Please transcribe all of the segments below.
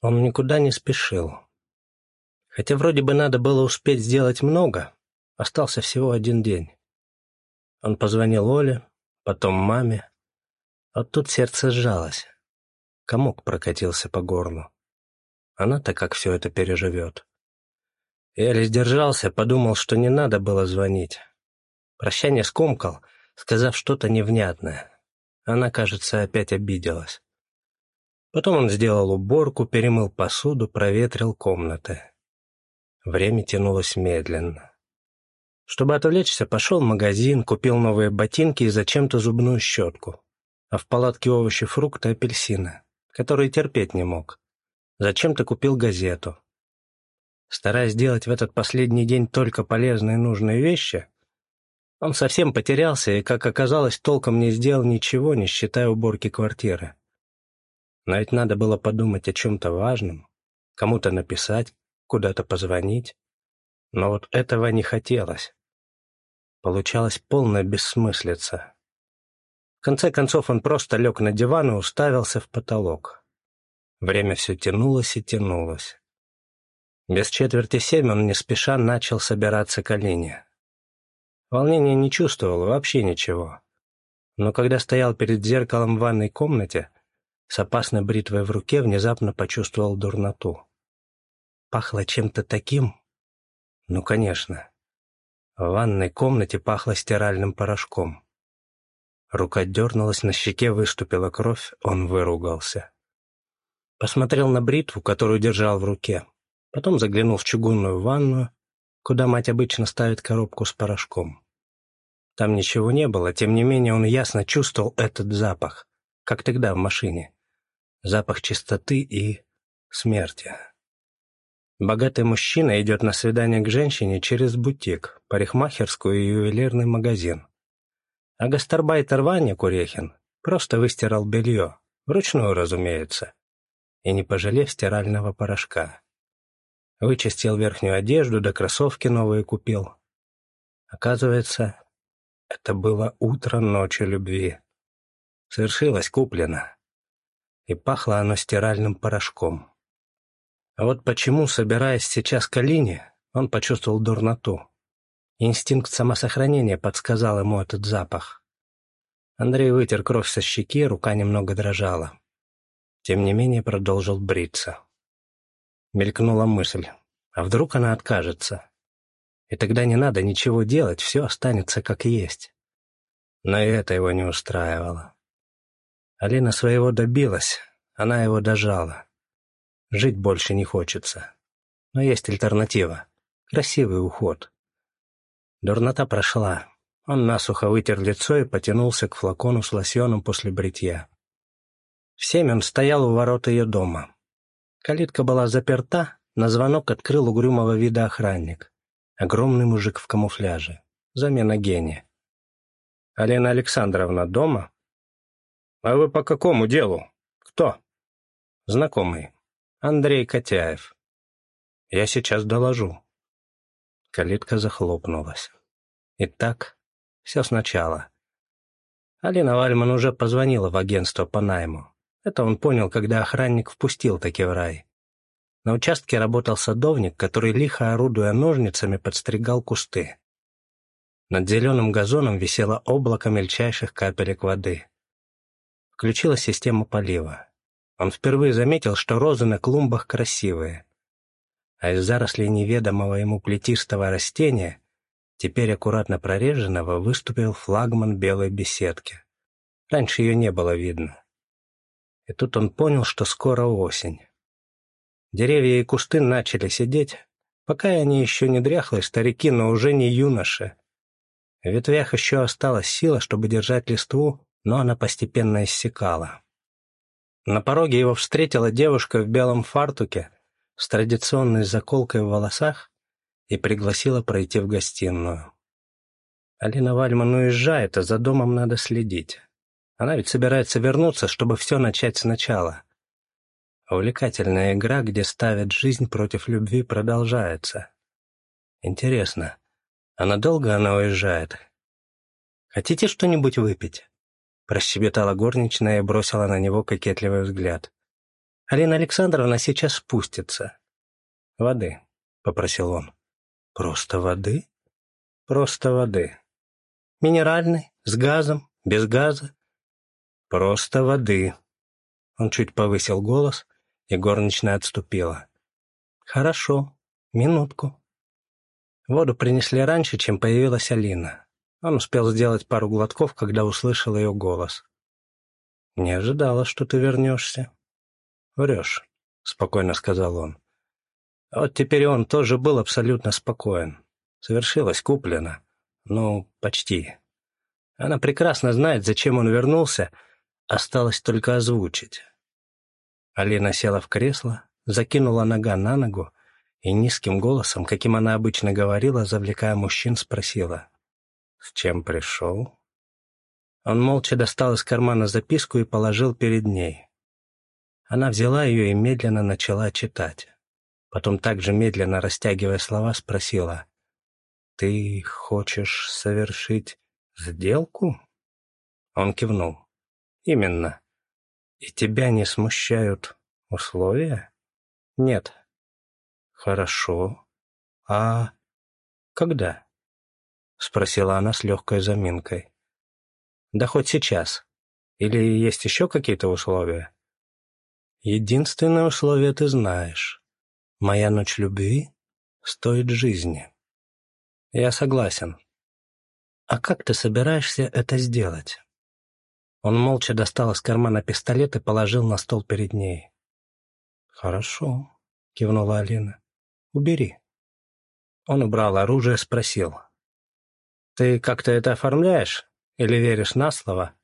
Он никуда не спешил. Хотя вроде бы надо было успеть сделать много, остался всего один день. Он позвонил Оле, потом маме. Вот тут сердце сжалось. Комок прокатился по горлу. Она-то как все это переживет. Еле сдержался, подумал, что не надо было звонить. Прощание скомкал, сказав что-то невнятное. Она, кажется, опять обиделась. Потом он сделал уборку, перемыл посуду, проветрил комнаты. Время тянулось медленно. Чтобы отвлечься, пошел в магазин, купил новые ботинки и зачем-то зубную щетку. А в палатке овощи, фрукты, апельсины, которые терпеть не мог. Зачем-то купил газету. Стараясь сделать в этот последний день только полезные и нужные вещи, он совсем потерялся и, как оказалось, толком не сделал ничего, не считая уборки квартиры. Но ведь надо было подумать о чем-то важном, кому-то написать, куда-то позвонить. Но вот этого не хотелось. Получалась полная бессмыслица. В конце концов он просто лег на диван и уставился в потолок. Время все тянулось и тянулось. Без четверти семь он не спеша начал собираться к Алине. Волнения не чувствовал, вообще ничего. Но когда стоял перед зеркалом в ванной комнате, с опасной бритвой в руке внезапно почувствовал дурноту. Пахло чем-то таким? Ну, конечно. В ванной комнате пахло стиральным порошком. Рука дернулась, на щеке выступила кровь, он выругался. Посмотрел на бритву, которую держал в руке. Потом заглянул в чугунную ванную, куда мать обычно ставит коробку с порошком. Там ничего не было, тем не менее он ясно чувствовал этот запах, как тогда в машине запах чистоты и смерти. Богатый мужчина идет на свидание к женщине через бутик, парикмахерскую и ювелирный магазин. А гастарбайтер Ваня Курехин просто выстирал белье, вручную, разумеется, и не пожалев стирального порошка. Вычистил верхнюю одежду, да кроссовки новые купил. Оказывается, это было утро ночи любви. Совершилось куплено и пахло оно стиральным порошком. А вот почему, собираясь сейчас к Алине, он почувствовал дурноту. Инстинкт самосохранения подсказал ему этот запах. Андрей вытер кровь со щеки, рука немного дрожала. Тем не менее продолжил бриться. Мелькнула мысль, а вдруг она откажется? И тогда не надо ничего делать, все останется как есть. Но и это его не устраивало. Алина своего добилась, она его дожала. Жить больше не хочется. Но есть альтернатива. Красивый уход. Дурнота прошла. Он насухо вытер лицо и потянулся к флакону с лосьоном после бритья. В семь он стоял у ворот ее дома. Калитка была заперта, на звонок открыл угрюмого вида охранник. Огромный мужик в камуфляже. Замена гения. «Алена Александровна дома?» «А вы по какому делу? Кто?» «Знакомый. Андрей Котяев. Я сейчас доложу». Калитка захлопнулась. Итак, все сначала. Алина Вальман уже позвонила в агентство по найму. Это он понял, когда охранник впустил таки в рай. На участке работал садовник, который, лихо орудуя ножницами, подстригал кусты. Над зеленым газоном висело облако мельчайших капелек воды. Включилась система полива. Он впервые заметил, что розы на клумбах красивые. А из зарослей неведомого ему плетистого растения, теперь аккуратно прореженного, выступил флагман белой беседки. Раньше ее не было видно. И тут он понял, что скоро осень. Деревья и кусты начали сидеть, пока они еще не дряхлые старики, но уже не юноши. В ветвях еще осталась сила, чтобы держать листву, но она постепенно иссякала. На пороге его встретила девушка в белом фартуке с традиционной заколкой в волосах и пригласила пройти в гостиную. Алина Вальман уезжает, а за домом надо следить. Она ведь собирается вернуться, чтобы все начать сначала. Увлекательная игра, где ставят жизнь против любви, продолжается. Интересно, а надолго она уезжает? Хотите что-нибудь выпить? Прощебетала горничная и бросила на него кокетливый взгляд. Алина Александровна сейчас спустится. «Воды», — попросил он. «Просто воды?» «Просто воды. Минеральной, с газом, без газа?» «Просто воды». Он чуть повысил голос, и горничная отступила. «Хорошо. Минутку». Воду принесли раньше, чем появилась Алина. Он успел сделать пару глотков, когда услышал ее голос. «Не ожидала, что ты вернешься». «Врешь», — спокойно сказал он. Вот теперь он тоже был абсолютно спокоен. Совершилось куплено. Ну, почти. Она прекрасно знает, зачем он вернулся, осталось только озвучить. Алина села в кресло, закинула нога на ногу и низким голосом, каким она обычно говорила, завлекая мужчин, спросила. «С чем пришел?» Он молча достал из кармана записку и положил перед ней. Она взяла ее и медленно начала читать. Потом также медленно растягивая слова, спросила. «Ты хочешь совершить сделку?» Он кивнул. «Именно. И тебя не смущают условия?» «Нет». «Хорошо. А когда?» Спросила она с легкой заминкой. «Да хоть сейчас. Или есть еще какие-то условия?» «Единственное условие ты знаешь. Моя ночь любви стоит жизни. Я согласен. А как ты собираешься это сделать? Он молча достал из кармана пистолет и положил на стол перед ней. «Хорошо», — кивнула Алина. «Убери». Он убрал оружие, спросил. «Ты как-то это оформляешь? Или веришь на слово?»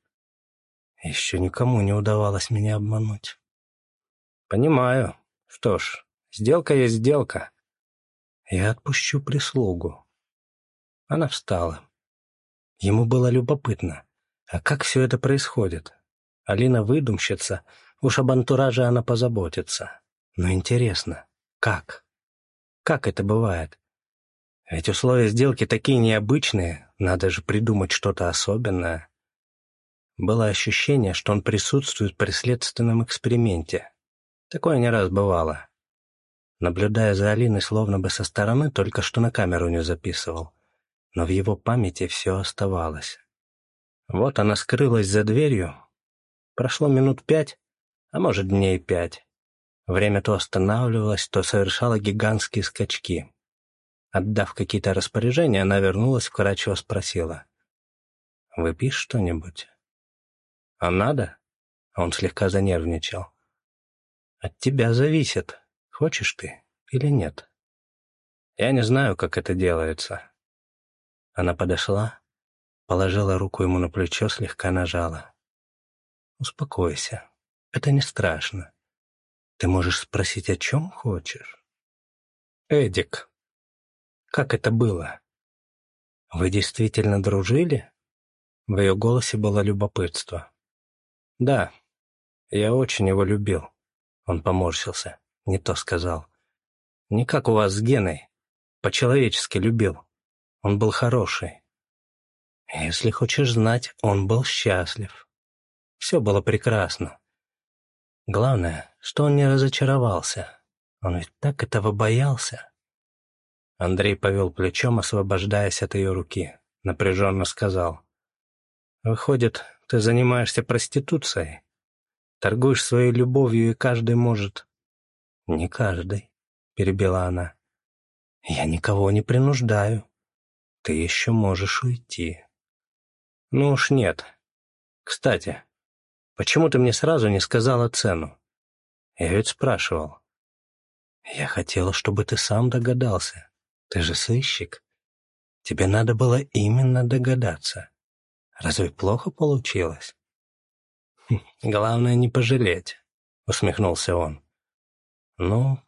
Еще никому не удавалось меня обмануть. «Понимаю. Что ж, Сделка есть сделка. Я отпущу прислугу. Она встала. Ему было любопытно. А как все это происходит? Алина выдумщица, уж об антураже она позаботится. Но интересно, как? Как это бывает? Ведь условия сделки такие необычные, надо же придумать что-то особенное. Было ощущение, что он присутствует при следственном эксперименте. Такое не раз бывало. Наблюдая за Алиной словно бы со стороны, только что на камеру не записывал. Но в его памяти все оставалось. Вот она скрылась за дверью. Прошло минут пять, а может дней пять. Время то останавливалось, то совершало гигантские скачки. Отдав какие-то распоряжения, она вернулась, вкратчиво спросила. «Выпьешь что-нибудь?» «А надо?» Он слегка занервничал. «От тебя зависит», Хочешь ты или нет? Я не знаю, как это делается. Она подошла, положила руку ему на плечо, слегка нажала. Успокойся, это не страшно. Ты можешь спросить, о чем хочешь. Эдик, как это было? Вы действительно дружили? В ее голосе было любопытство. Да, я очень его любил. Он поморщился. Не то сказал. Не как у вас с Геной. По-человечески любил. Он был хороший. Если хочешь знать, он был счастлив. Все было прекрасно. Главное, что он не разочаровался. Он ведь так этого боялся. Андрей повел плечом, освобождаясь от ее руки. Напряженно сказал. «Выходит, ты занимаешься проституцией? Торгуешь своей любовью, и каждый может «Не каждый», — перебила она. «Я никого не принуждаю. Ты еще можешь уйти». «Ну уж нет. Кстати, почему ты мне сразу не сказала цену? Я ведь спрашивал». «Я хотела, чтобы ты сам догадался. Ты же сыщик. Тебе надо было именно догадаться. Разве плохо получилось?» «Хм, «Главное не пожалеть», — усмехнулся он. «Ну,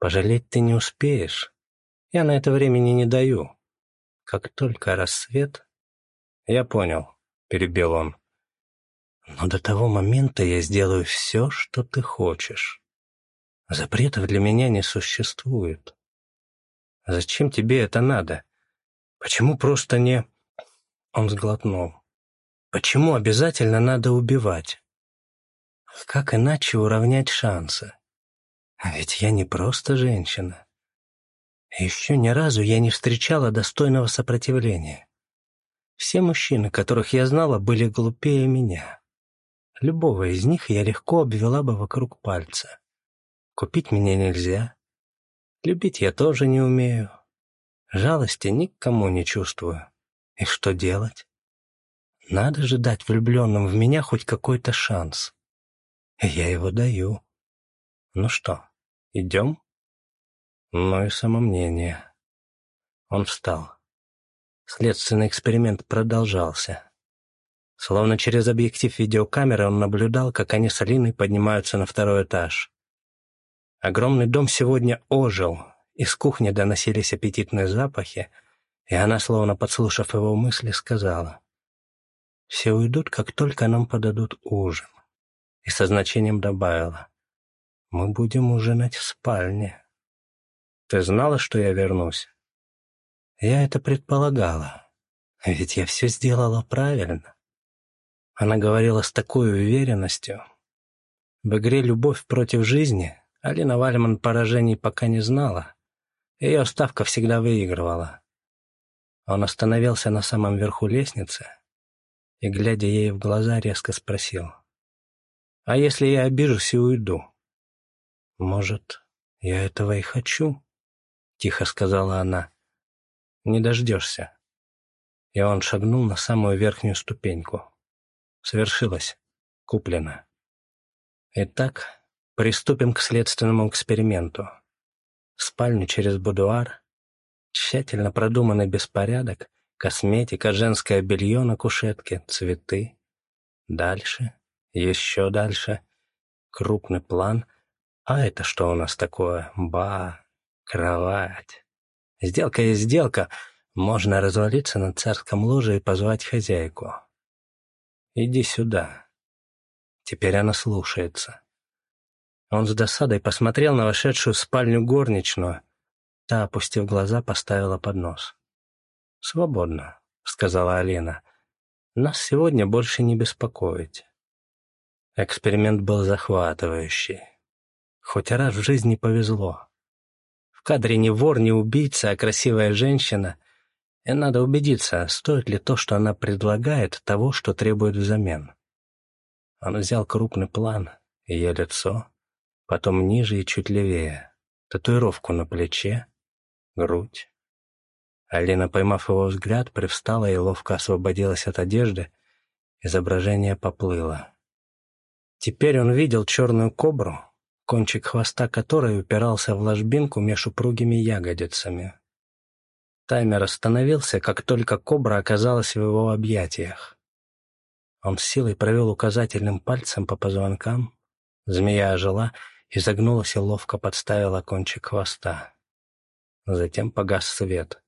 пожалеть ты не успеешь. Я на это времени не даю. Как только рассвет...» «Я понял», — перебил он. «Но до того момента я сделаю все, что ты хочешь. Запретов для меня не существует. Зачем тебе это надо? Почему просто не...» Он сглотнул. «Почему обязательно надо убивать? Как иначе уравнять шансы?» Ведь я не просто женщина. Еще ни разу я не встречала достойного сопротивления. Все мужчины, которых я знала, были глупее меня. Любого из них я легко обвела бы вокруг пальца. Купить меня нельзя. Любить я тоже не умею. Жалости никому не чувствую. И что делать? Надо же дать влюбленным в меня хоть какой-то шанс. Я его даю. Ну что, идем? Ну и самомнение. Он встал. Следственный эксперимент продолжался. Словно через объектив видеокамеры он наблюдал, как они с Алиной поднимаются на второй этаж. Огромный дом сегодня ожил, из кухни доносились аппетитные запахи, и она, словно подслушав его мысли, сказала, «Все уйдут, как только нам подадут ужин». И со значением добавила, «Мы будем ужинать в спальне». «Ты знала, что я вернусь?» Я это предполагала, ведь я все сделала правильно. Она говорила с такой уверенностью. В игре «Любовь против жизни» Алина Вальман поражений пока не знала. Ее ставка всегда выигрывала. Он остановился на самом верху лестницы и, глядя ей в глаза, резко спросил. «А если я обижусь и уйду?» «Может, я этого и хочу?» — тихо сказала она. «Не дождешься». И он шагнул на самую верхнюю ступеньку. Свершилось. Куплено. Итак, приступим к следственному эксперименту спальню через будуар, тщательно продуманный беспорядок, косметика, женское белье на кушетке, цветы. Дальше, еще дальше, крупный план. А это что у нас такое? Ба, кровать. Сделка есть сделка. Можно развалиться на царском ложе и позвать хозяйку. Иди сюда. Теперь она слушается. Он с досадой посмотрел на вошедшую в спальню горничную. Та, опустив глаза, поставила поднос. «Свободно», — сказала Алина. «Нас сегодня больше не беспокоить». Эксперимент был захватывающий. Хоть раз в жизни повезло. В кадре не вор, не убийца, а красивая женщина. И надо убедиться, стоит ли то, что она предлагает, того, что требует взамен. Он взял крупный план, ее лицо, потом ниже и чуть левее, татуировку на плече, грудь. Алина, поймав его взгляд, привстала и ловко освободилась от одежды, изображение поплыло. Теперь он видел черную кобру, кончик хвоста которой упирался в ложбинку между упругими ягодицами. Таймер остановился, как только кобра оказалась в его объятиях. Он с силой провел указательным пальцем по позвонкам, змея ожила изогнулась и ловко подставила кончик хвоста. Затем погас свет.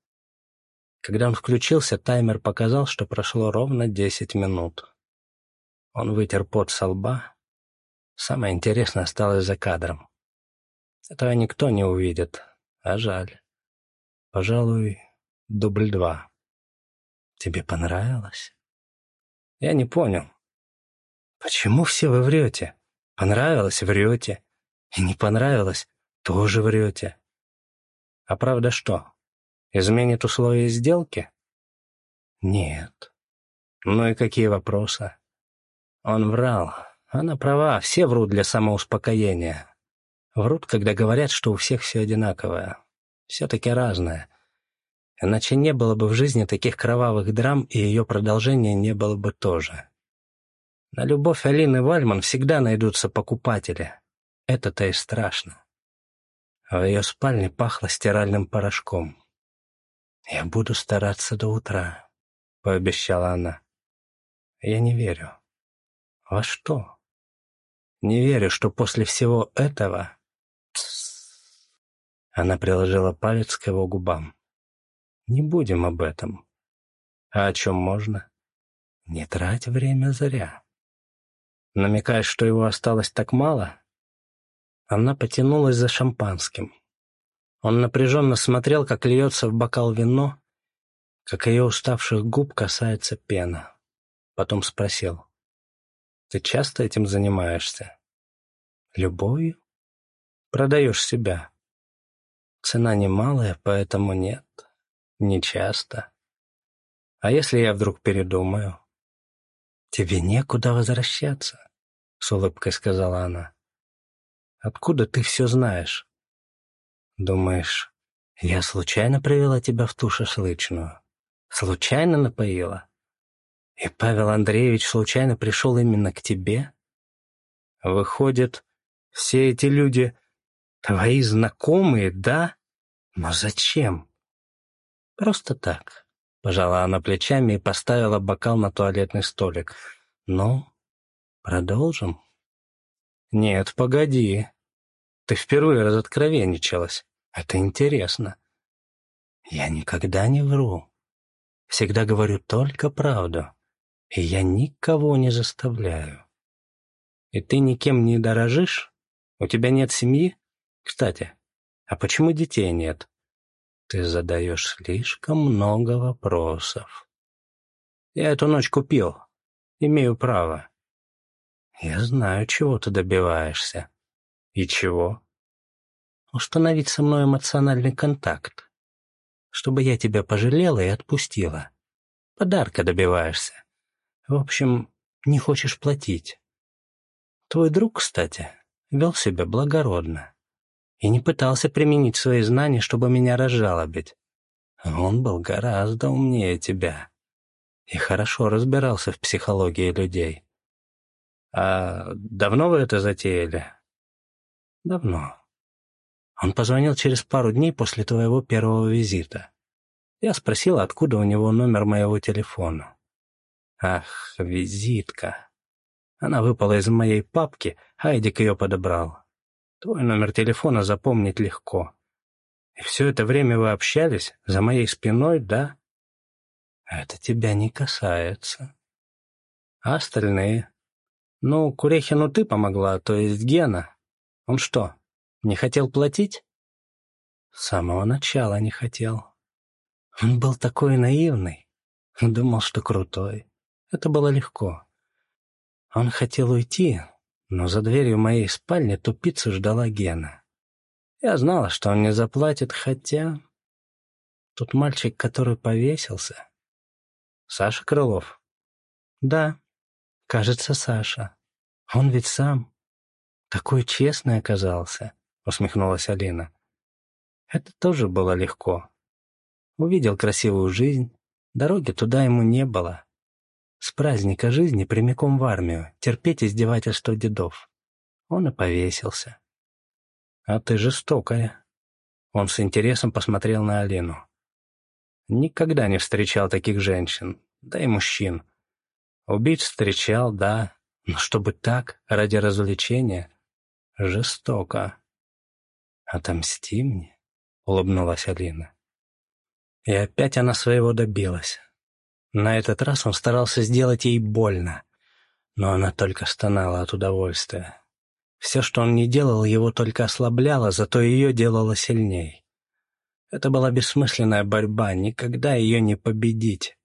Когда он включился, таймер показал, что прошло ровно десять минут. Он вытер пот со лба. Самое интересное осталось за кадром. Этого никто не увидит, а жаль. Пожалуй, дубль два. Тебе понравилось? Я не понял. Почему все вы врете? Понравилось — врете. И не понравилось, тоже врете. А правда что? Изменит условия сделки? Нет. Ну и какие вопросы? Он врал. Она права, все врут для самоуспокоения. Врут, когда говорят, что у всех все одинаковое. Все-таки разное. Иначе не было бы в жизни таких кровавых драм, и ее продолжения не было бы тоже. На любовь Алины Вальман всегда найдутся покупатели. Это-то и страшно. В ее спальне пахло стиральным порошком. «Я буду стараться до утра», — пообещала она. «Я не верю». «Во что?» «Не верю, что после всего этого...» Она приложила палец к его губам. «Не будем об этом». «А о чем можно?» «Не трать время зря». «Намекаешь, что его осталось так мало?» Она потянулась за шампанским. Он напряженно смотрел, как льется в бокал вино, как ее уставших губ касается пена. Потом спросил. «Ты часто этим занимаешься?» «Любовью?» продаешь себя. Цена немалая, поэтому нет, не часто. А если я вдруг передумаю? Тебе некуда возвращаться, с улыбкой сказала она. Откуда ты все знаешь? Думаешь, я случайно привела тебя в ту шашлычную? Случайно напоила? И Павел Андреевич случайно пришел именно к тебе? Выходит, все эти люди твои знакомые, да? Но зачем? Просто так. Пожала она плечами и поставила бокал на туалетный столик. Ну, продолжим? Нет, погоди. Ты впервые разоткровенничалась. Это интересно. Я никогда не вру. Всегда говорю только правду. И я никого не заставляю. И ты никем не дорожишь? У тебя нет семьи? Кстати, а почему детей нет? Ты задаешь слишком много вопросов. Я эту ночь купил. Имею право. Я знаю, чего ты добиваешься. И чего? Установить со мной эмоциональный контакт. Чтобы я тебя пожалела и отпустила. Подарка добиваешься. В общем, не хочешь платить. Твой друг, кстати, вел себя благородно и не пытался применить свои знания, чтобы меня разжалобить. Он был гораздо умнее тебя и хорошо разбирался в психологии людей. «А давно вы это затеяли?» «Давно. Он позвонил через пару дней после твоего первого визита. Я спросил, откуда у него номер моего телефона. Ах, визитка. Она выпала из моей папки, Айдик ее подобрал. Твой номер телефона запомнить легко. И все это время вы общались за моей спиной, да? Это тебя не касается. А остальные? Ну, Курехину ты помогла, то есть Гена. Он что, не хотел платить? С самого начала не хотел. Он был такой наивный. Думал, что крутой. Это было легко. Он хотел уйти, но за дверью моей спальни тупицу ждала Гена. Я знала, что он не заплатит, хотя... Тут мальчик, который повесился. Саша Крылов? Да, кажется, Саша. Он ведь сам. Такой честный оказался, усмехнулась Алина. Это тоже было легко. Увидел красивую жизнь, дороги туда ему не было. С праздника жизни прямиком в армию, терпеть издевательство дедов. Он и повесился. «А ты жестокая». Он с интересом посмотрел на Алину. Никогда не встречал таких женщин, да и мужчин. Убить встречал, да, но чтобы так, ради развлечения, жестоко. «Отомсти мне», — улыбнулась Алина. И опять она своего добилась. На этот раз он старался сделать ей больно, но она только стонала от удовольствия. Все, что он не делал, его только ослабляло, зато ее делало сильней. Это была бессмысленная борьба, никогда ее не победить.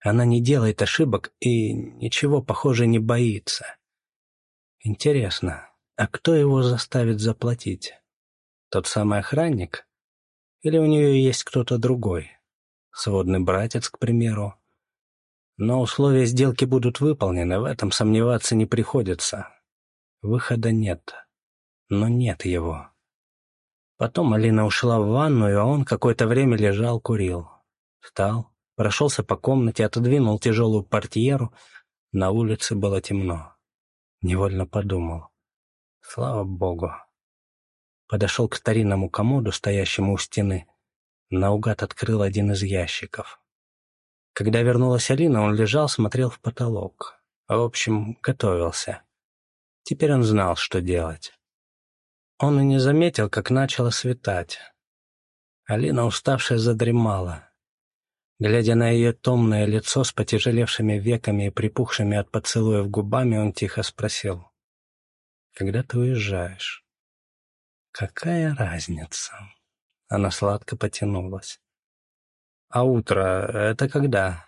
Она не делает ошибок и ничего, похоже, не боится. Интересно, а кто его заставит заплатить? Тот самый охранник? Или у нее есть кто-то другой? Сводный братец, к примеру? Но условия сделки будут выполнены, в этом сомневаться не приходится. Выхода нет. Но нет его. Потом Алина ушла в ванную, а он какое-то время лежал, курил. Встал, прошелся по комнате, отодвинул тяжелую портьеру. На улице было темно. Невольно подумал. Слава богу. Подошел к старинному комоду, стоящему у стены. Наугад открыл один из ящиков. Когда вернулась Алина, он лежал, смотрел в потолок. В общем, готовился. Теперь он знал, что делать. Он и не заметил, как начало светать. Алина, уставшая, задремала. Глядя на ее томное лицо с потяжелевшими веками и припухшими от поцелуев губами, он тихо спросил. «Когда ты уезжаешь?» «Какая разница?» Она сладко потянулась. «А утро — это когда?»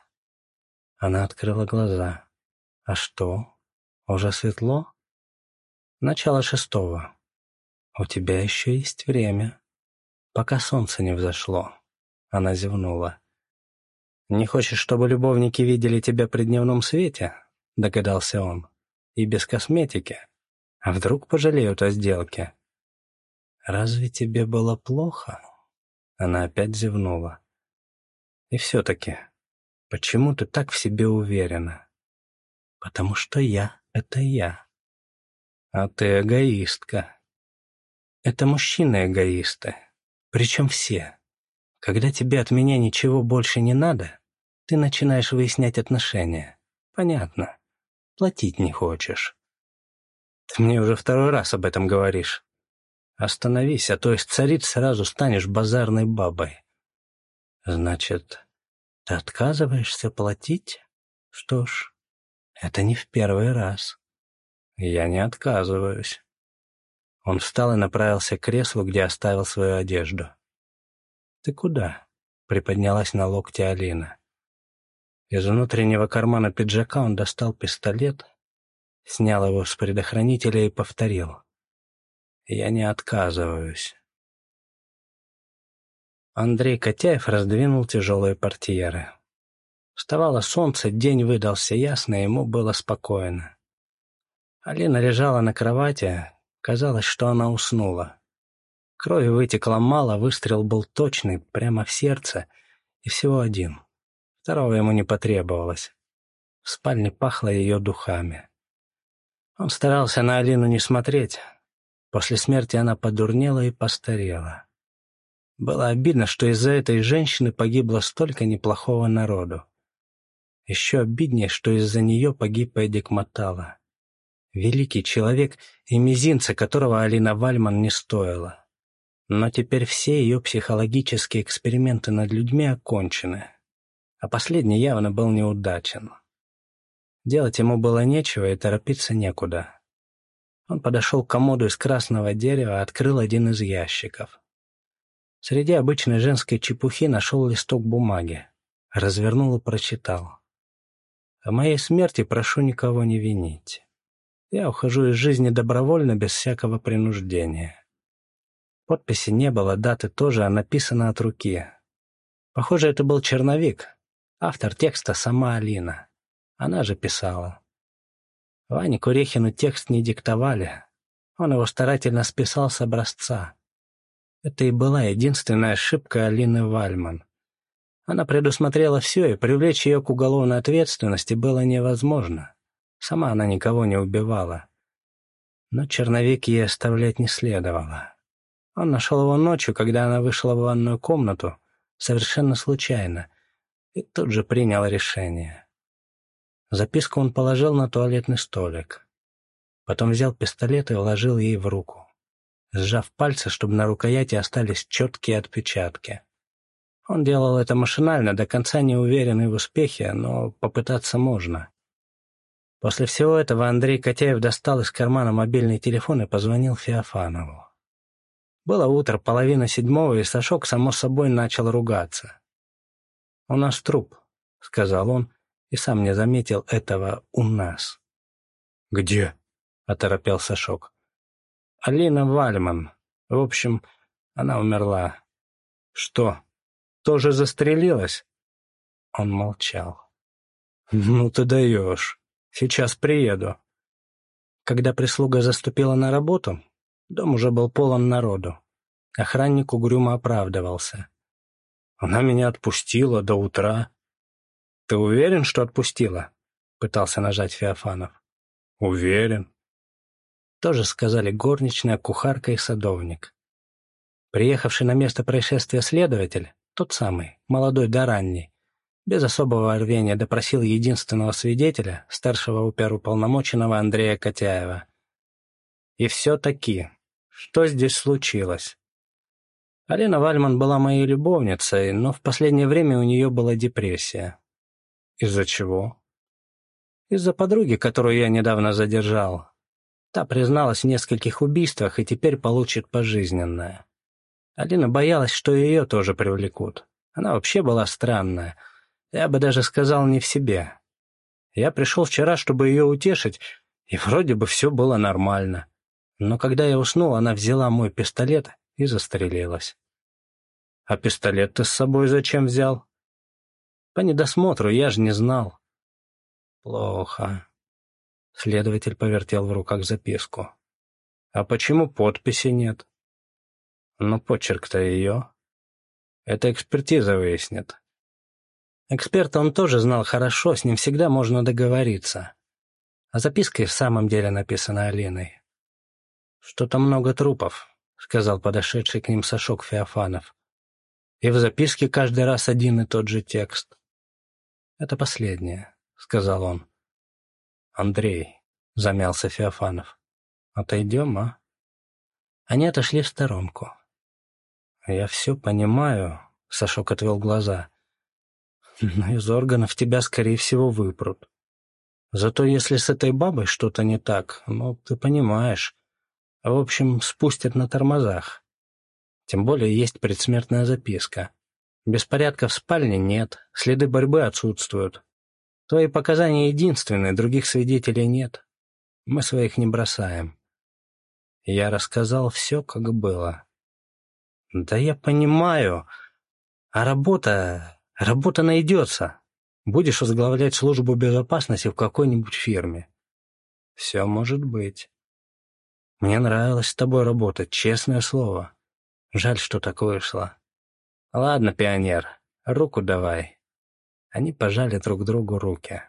Она открыла глаза. «А что? Уже светло?» «Начало шестого». У тебя еще есть время, пока солнце не взошло. Она зевнула. «Не хочешь, чтобы любовники видели тебя при дневном свете?» — догадался он. «И без косметики. А вдруг пожалеют о сделке?» «Разве тебе было плохо?» Она опять зевнула. «И все-таки, почему ты так в себе уверена?» «Потому что я — это я». «А ты эгоистка». «Это мужчины-эгоисты. Причем все. Когда тебе от меня ничего больше не надо, ты начинаешь выяснять отношения. Понятно. Платить не хочешь. Ты мне уже второй раз об этом говоришь. Остановись, а то из цариц сразу станешь базарной бабой. Значит, ты отказываешься платить? Что ж, это не в первый раз. Я не отказываюсь. Он встал и направился к креслу, где оставил свою одежду. «Ты куда?» — приподнялась на локте Алина. Из внутреннего кармана пиджака он достал пистолет, снял его с предохранителя и повторил. «Я не отказываюсь». Андрей Котяев раздвинул тяжелые портьеры. Вставало солнце, день выдался ясно, ему было спокойно. Алина лежала на кровати, казалось, что она уснула. Крови вытекло мало, выстрел был точный, прямо в сердце, и всего один. Второго ему не потребовалось. В спальне пахло ее духами. Он старался на Алину не смотреть. После смерти она подурнела и постарела. Было обидно, что из-за этой женщины погибло столько неплохого народу. Еще обиднее, что из-за нее погиб Эдик Матала. Великий человек и мизинца, которого Алина Вальман не стоила. Но теперь все ее психологические эксперименты над людьми окончены, а последний явно был неудачен. Делать ему было нечего и торопиться некуда. Он подошел к комоду из красного дерева, открыл один из ящиков. Среди обычной женской чепухи нашел листок бумаги, развернул и прочитал. «О моей смерти прошу никого не винить. Я ухожу из жизни добровольно, без всякого принуждения. Подписи не было, даты тоже, а написано от руки. Похоже, это был черновик. Автор текста сама Алина. Она же писала. Ване Курехину текст не диктовали. Он его старательно списал с образца. Это и была единственная ошибка Алины Вальман. Она предусмотрела все, и привлечь ее к уголовной ответственности было невозможно. Сама она никого не убивала. Но черновик ей оставлять не следовало. Он нашел его ночью, когда она вышла в ванную комнату, совершенно случайно, и тут же принял решение. Записку он положил на туалетный столик. Потом взял пистолет и вложил ей в руку, сжав пальцы, чтобы на рукояти остались четкие отпечатки. Он делал это машинально, до конца не уверенный в успехе, но попытаться можно. После всего этого Андрей Котяев достал из кармана мобильный телефон и позвонил Феофанову. Было утро, половина седьмого, и Сашок, само собой, начал ругаться. «У нас труп», — сказал он, и сам не заметил этого «у нас». «Где?» — оторопел Сашок. «Алина Вальман. В общем, она умерла». «Что, тоже застрелилась?» Он молчал. «Ну ты даешь. Сейчас приеду». Когда прислуга заступила на работу, Дом уже был полон народу. Охранник угрюмо оправдывался. «Она меня отпустила до утра». «Ты уверен, что отпустила?» — пытался нажать Феофанов. «Уверен». Тоже сказали горничная, кухарка и садовник. Приехавший на место происшествия следователь, тот самый, молодой да ранний, без особого рвения допросил единственного свидетеля, старшего оперуполномоченного Андрея Котяева. И все-таки, что здесь случилось? Алина Вальман была моей любовницей, но в последнее время у нее была депрессия. Из-за чего? Из-за подруги, которую я недавно задержал. Та призналась в нескольких убийствах и теперь получит пожизненное. Алина боялась, что ее тоже привлекут. Она вообще была странная. Я бы даже сказал, не в себе. Я пришел вчера, чтобы ее утешить, и вроде бы все было нормально. Но когда я уснул, она взяла мой пистолет и застрелилась. «А пистолет ты с собой зачем взял?» «По недосмотру, я же не знал». «Плохо». Следователь повертел в руках записку. «А почему подписи нет?» «Ну, почерк-то ее». «Это экспертиза выяснит». Эксперта он тоже знал хорошо, с ним всегда можно договориться. А записка и в самом деле написана Алиной. «Что-то много трупов», — сказал подошедший к ним Сашок Феофанов. «И в записке каждый раз один и тот же текст». «Это последнее», — сказал он. «Андрей», — замялся Феофанов. «Отойдем, а?» Они отошли в сторонку. «Я все понимаю», — Сашок отвел глаза. «Но из органов тебя, скорее всего, выпрут. Зато если с этой бабой что-то не так, ну, ты понимаешь, в общем, спустят на тормозах. Тем более есть предсмертная записка. Беспорядка в спальне нет, следы борьбы отсутствуют. Твои показания единственные, других свидетелей нет. Мы своих не бросаем. Я рассказал все, как было. Да я понимаю. А работа... Работа найдется. Будешь возглавлять службу безопасности в какой-нибудь фирме. Все может быть. Мне нравилось с тобой работать, честное слово. Жаль, что так вышло. Ладно, пионер, руку давай. Они пожали друг другу руки.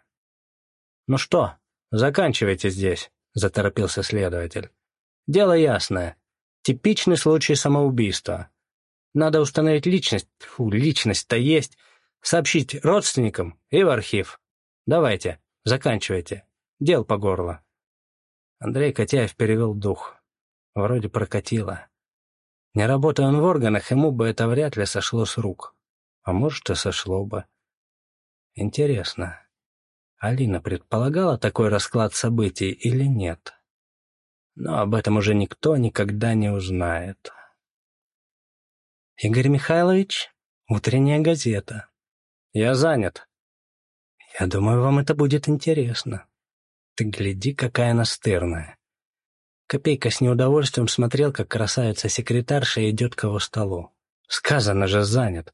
«Ну что, заканчивайте здесь», — заторопился следователь. «Дело ясное. Типичный случай самоубийства. Надо установить личность. Фу, личность-то есть. Сообщить родственникам и в архив. Давайте, заканчивайте. Дел по горло». Андрей Котяев перевел дух. Вроде прокатило. Не работая он в органах, ему бы это вряд ли сошло с рук. А может, и сошло бы. Интересно, Алина предполагала такой расклад событий или нет? Но об этом уже никто никогда не узнает. «Игорь Михайлович, утренняя газета. Я занят. Я думаю, вам это будет интересно». Ты гляди, какая настырная. Копейка с неудовольствием смотрел, как красавица-секретарша идет к его столу. Сказано же, занят.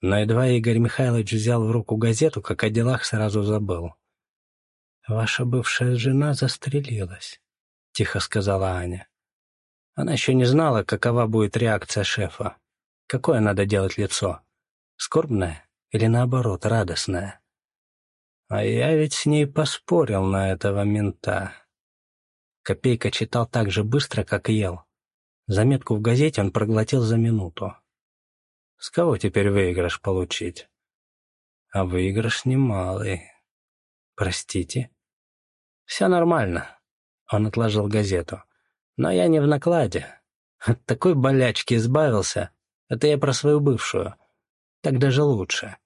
Но едва Игорь Михайлович взял в руку газету, как о делах сразу забыл. «Ваша бывшая жена застрелилась», — тихо сказала Аня. Она еще не знала, какова будет реакция шефа. Какое надо делать лицо? Скорбное или, наоборот, радостное? А я ведь с ней поспорил на этого мента. Копейка читал так же быстро, как ел. Заметку в газете он проглотил за минуту. С кого теперь выигрыш получить? А выигрыш немалый. Простите? Все нормально. Он отложил газету. Но я не в накладе. От такой болячки избавился. Это я про свою бывшую. Так даже лучше.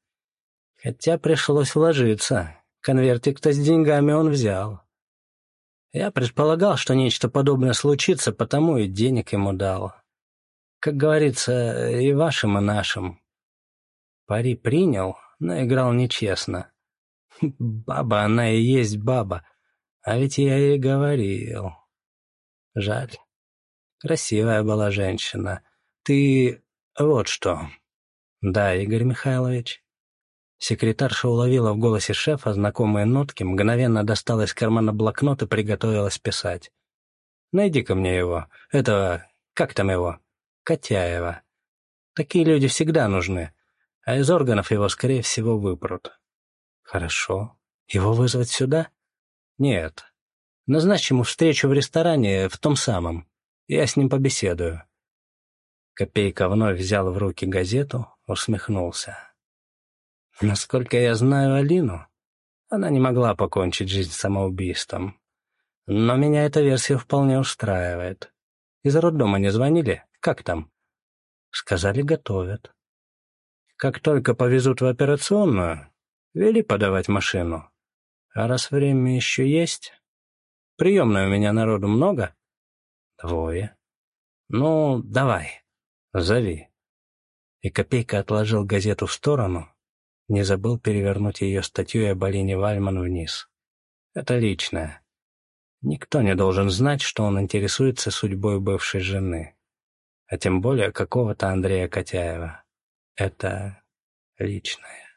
Хотя пришлось вложиться. Конвертик-то с деньгами он взял. Я предполагал, что нечто подобное случится, потому и денег ему дал. Как говорится, и вашим, и нашим. Пари принял, но играл нечестно. Баба она и есть баба, а ведь я ей говорил. Жаль. Красивая была женщина. Ты... вот что. Да, Игорь Михайлович. Секретарша уловила в голосе шефа знакомые нотки, мгновенно достала из кармана блокнот и приготовилась писать. «Найди-ка мне его. Этого... как там его? Котяева. Такие люди всегда нужны, а из органов его, скорее всего, выпрут». «Хорошо. Его вызвать сюда?» «Нет. Назначь ему встречу в ресторане, в том самом. Я с ним побеседую». Копейка вновь взял в руки газету, усмехнулся. Насколько я знаю Алину, она не могла покончить жизнь самоубийством. Но меня эта версия вполне устраивает. Из роддома не звонили? Как там? Сказали, готовят. Как только повезут в операционную, вели подавать машину. А раз время еще есть... Приемной у меня народу много? Двое. Ну, давай, зови. И Копейка отложил газету в сторону, не забыл перевернуть ее статью об Алине Вальман вниз. Это личное. Никто не должен знать, что он интересуется судьбой бывшей жены, а тем более какого-то Андрея Котяева. Это личное.